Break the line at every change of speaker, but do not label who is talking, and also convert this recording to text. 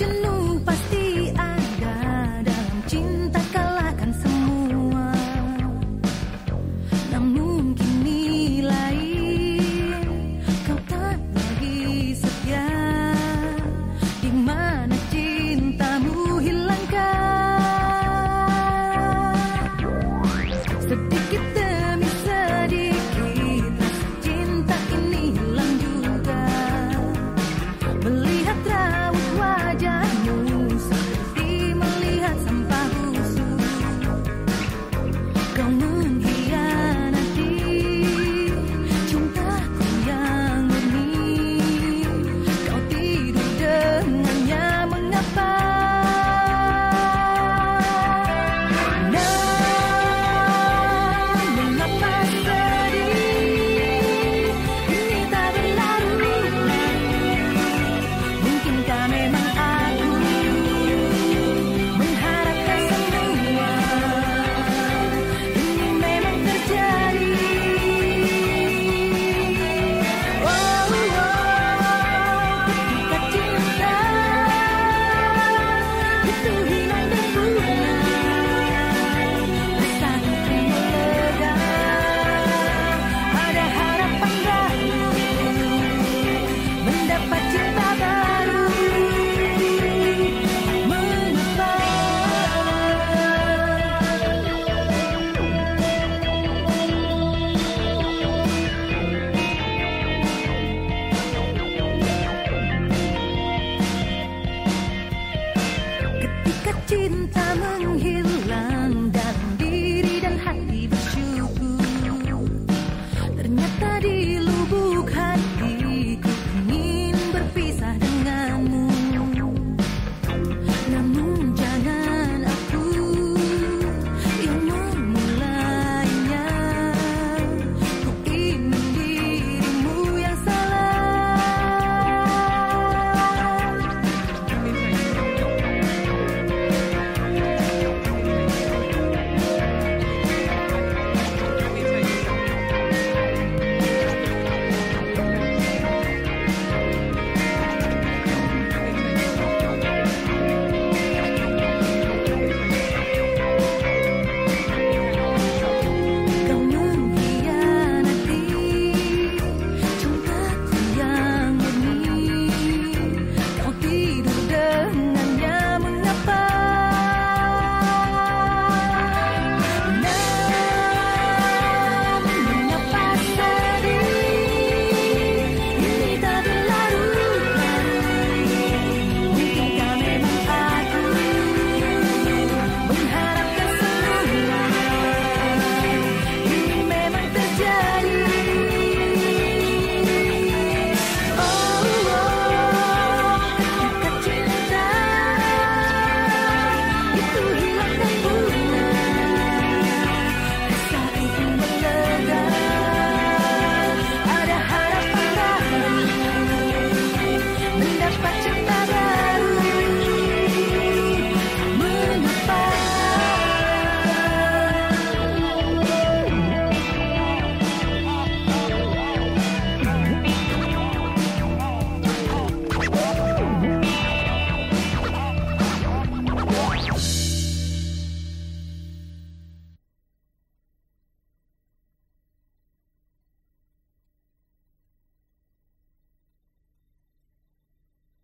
you knew cinta menghilang